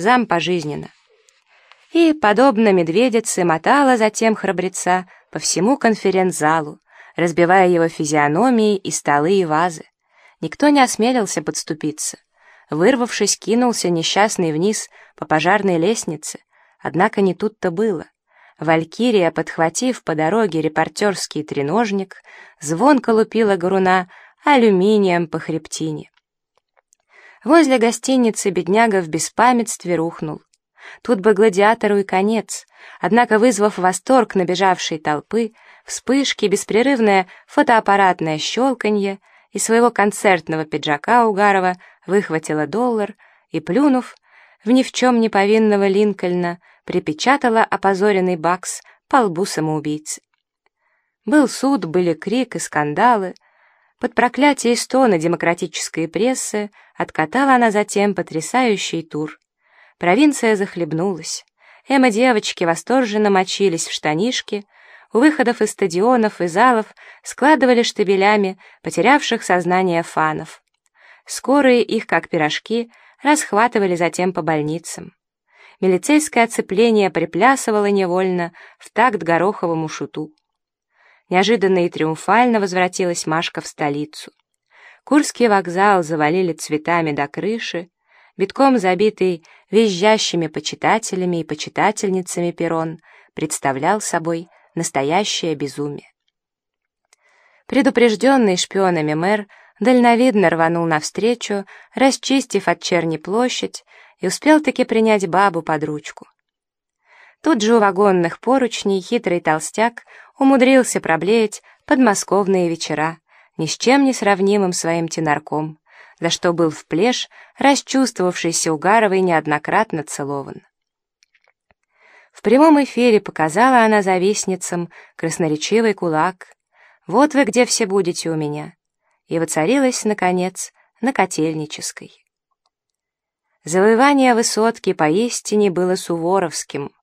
зам пожизненно. И, подобно медведице, мотала затем храбреца по всему конференц-залу, разбивая его физиономии и столы и вазы. Никто не осмелился подступиться. Вырвавшись, кинулся несчастный вниз по пожарной лестнице, однако не тут-то было. Валькирия, подхватив по дороге репортерский треножник, звонко лупила груна алюминием по хребтине. Возле гостиницы бедняга в беспамятстве рухнул. Тут бы гладиатору и конец, однако, вызвав восторг набежавшей толпы, вспышки, беспрерывное фотоаппаратное щелканье, из своего концертного пиджака Угарова выхватила доллар и, плюнув, в ни в чем не повинного Линкольна припечатала опозоренный бакс по лбу самоубийцы. Был суд, были крик и скандалы, под проклятие и стоны демократической прессы откатала она затем потрясающий тур. Провинция захлебнулась. Эмо-девочки восторженно мочились в штанишки, у выходов из стадионов и залов складывали штабелями потерявших сознание фанов. Скорые их, как пирожки, расхватывали затем по больницам. Милицейское оцепление приплясывало невольно в такт гороховому шуту. Неожиданно и триумфально возвратилась Машка в столицу. Курский вокзал завалили цветами до крыши, битком забитый визжащими почитателями и почитательницами перрон, представлял собой настоящее безумие. Предупрежденный шпионами мэр дальновидно рванул навстречу, расчистив от черни площадь, и успел-таки принять бабу под ручку. Тут же у вагонных поручней хитрый толстяк умудрился проблеять подмосковные вечера ни с чем не сравнимым своим тенарком, за что был в плешь расчувствовавшийся Угаровой неоднократно целован. В прямом эфире показала она завистницам красноречивый кулак. «Вот вы где все будете у меня!» И воцарилась, наконец, на Котельнической. Завоевание высотки поистине было суворовским —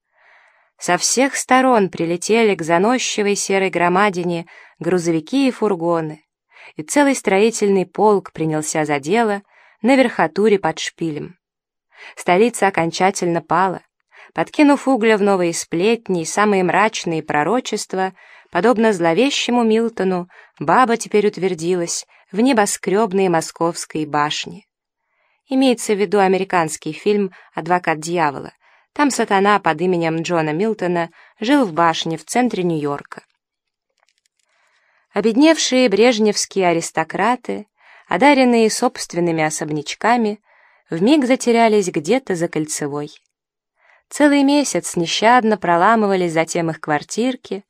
со всех сторон прилетели к заносчивой серой громадине грузовики и фургоны, и целый строительный полк принялся за дело на верхотуре под шпилем. Столица окончательно пала. Подкинув угля в новые сплетни и самые мрачные пророчества, подобно зловещему Милтону, баба теперь утвердилась в небоскребной московской башне. Имеется в виду американский фильм «Адвокат дьявола», там сатана под именем Джона Милтона жил в башне в центре Нью-Йорка. Обедневшие брежневские аристократы, одаренные собственными особнячками, вмиг затерялись где-то за кольцевой. Целый месяц нещадно проламывались затем их квартирки,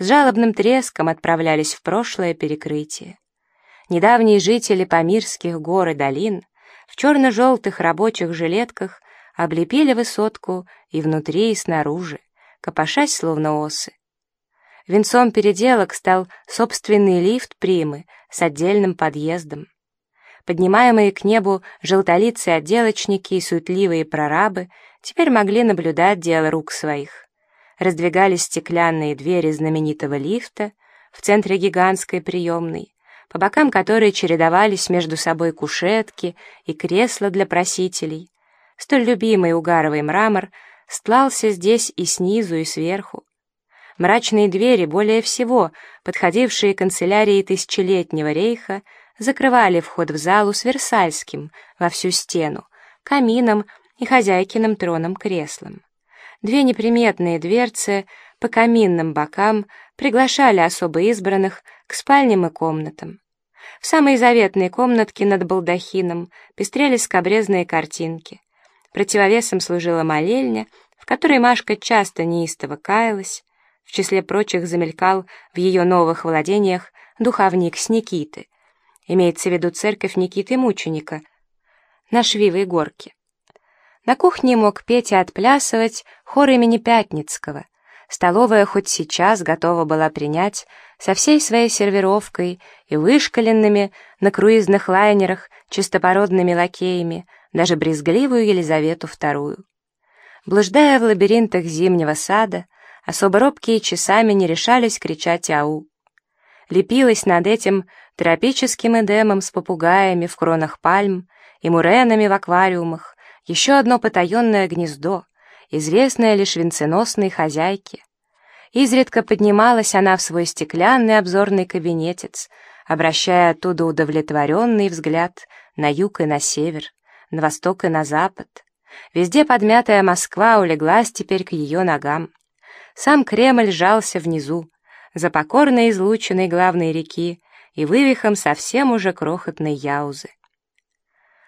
с жалобным треском отправлялись в прошлое перекрытие. Недавние жители Памирских гор и долин в черно-желтых рабочих жилетках облепили высотку и внутри, и снаружи, копошась словно осы. Венцом переделок стал собственный лифт Примы с отдельным подъездом. Поднимаемые к небу желтолицые отделочники и суетливые прорабы теперь могли наблюдать дело рук своих. Раздвигались стеклянные двери знаменитого лифта в центре гигантской приемной, по бокам которой чередовались между собой кушетки и кресла для просителей, Столь любимый угаровый мрамор стлался здесь и снизу, и сверху. Мрачные двери, более всего, подходившие канцелярии тысячелетнего рейха, закрывали вход в залу с Версальским во всю стену, камином и хозяйкиным троном-креслом. Две неприметные дверцы по каминным бокам приглашали особо избранных к спальням и комнатам. В самой заветной комнатке над балдахином пестрели скобрезные картинки — Противовесом служила молельня, в которой Машка часто неистово каялась, в числе прочих замелькал в ее новых владениях духовник с Никиты. Имеется в виду церковь Никиты Мученика на Швивой горке. На кухне мог петь и отплясывать хор имени Пятницкого. Столовая хоть сейчас готова была принять со всей своей сервировкой и вышкаленными на круизных лайнерах чистопородными лакеями даже брезгливую Елизавету II. Блуждая в лабиринтах зимнего сада, особо робкие часами не решались кричать «Ау!». Лепилась над этим тропическим эдемом с попугаями в кронах пальм и муренами в аквариумах, Еще одно потаенное гнездо, известное лишь венценосной хозяйке. Изредка поднималась она в свой стеклянный обзорный кабинетец, обращая оттуда удовлетворенный взгляд на юг и на север, на восток и на запад. Везде подмятая Москва улеглась теперь к ее ногам. Сам Кремль сжался внизу, за покорной излученной главной реки и вывихом совсем уже крохотной Яузы.